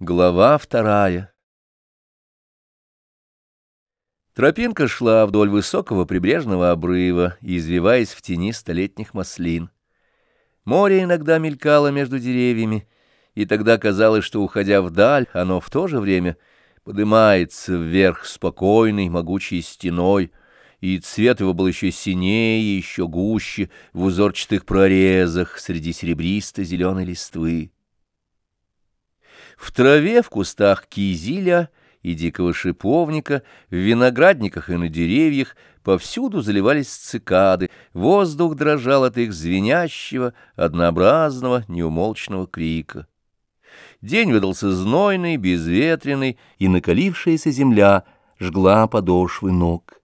Глава вторая Тропинка шла вдоль высокого прибрежного обрыва, извиваясь в тени столетних маслин. Море иногда мелькало между деревьями, и тогда казалось, что, уходя вдаль, оно в то же время поднимается вверх спокойной, могучей стеной, и цвет его был еще синее, еще гуще, в узорчатых прорезах среди серебристо-зеленой листвы. В траве, в кустах кизиля и дикого шиповника, в виноградниках и на деревьях повсюду заливались цикады, воздух дрожал от их звенящего, однообразного, неумолчного крика. День выдался знойный, безветренный, и накалившаяся земля жгла подошвы ног.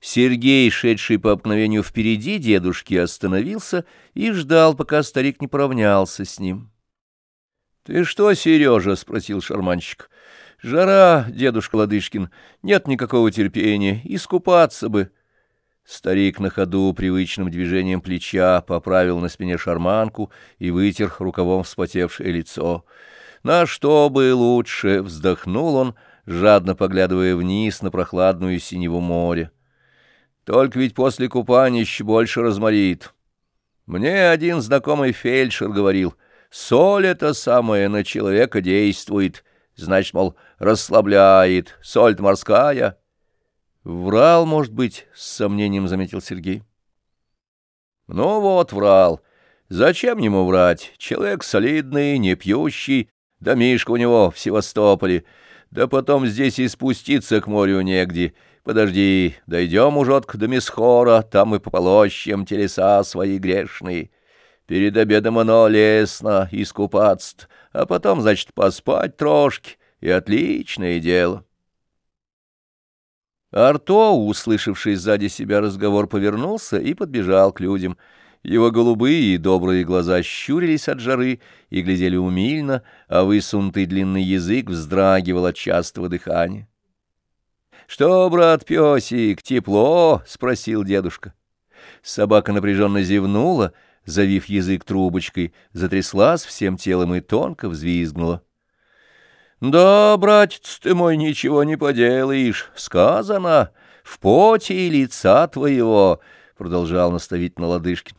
Сергей, шедший по обыкновению впереди дедушки, остановился и ждал, пока старик не поравнялся с ним. — Ты что, Сережа? — спросил шарманщик. — Жара, дедушка Ладышкин, нет никакого терпения, искупаться бы. Старик на ходу привычным движением плеча поправил на спине шарманку и вытер рукавом вспотевшее лицо. На что бы лучше, вздохнул он, жадно поглядывая вниз на прохладную синеву моря. Только ведь после купания еще больше разморит. Мне один знакомый фельдшер говорил — Соль это самое на человека действует, значит, мол, расслабляет. Соль морская. Врал, может быть, с сомнением заметил Сергей. Ну вот, врал. Зачем ему врать? Человек солидный, не пьющий, домишко у него в Севастополе. Да потом здесь и спуститься к морю негде. Подожди, дойдем ужотк до Месхора, там и пополощем телеса свои грешные. Перед обедом оно лестно, искупаться а потом, значит, поспать трошки, и отличное дело. Арто, услышавший сзади себя разговор, повернулся и подбежал к людям. Его голубые и добрые глаза щурились от жары и глядели умильно, а высунутый длинный язык вздрагивал от частого дыхания. — Что, брат песик, тепло? — спросил дедушка. Собака напряженно зевнула, — завив язык трубочкой, затряслась всем телом и тонко взвизгнула. — Да, братец ты мой, ничего не поделаешь, сказано, в поте лица твоего, — продолжал наставительно Ладышкин.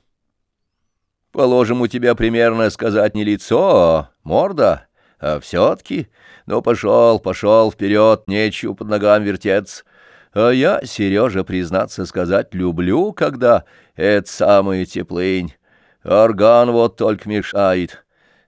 — Положим, у тебя примерно сказать не лицо, а морда, а все-таки, ну, пошел, пошел вперед, нечего под ногам вертеться. А я, Сережа, признаться сказать, люблю, когда это самая теплынь. Орган вот только мешает.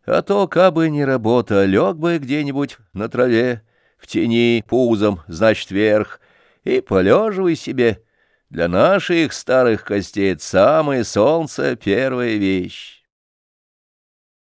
А то, кабы не работа, лег бы где-нибудь на траве, в тени, пузом, значит, вверх, и полеживай себе. Для наших старых костей самое солнце — первая вещь.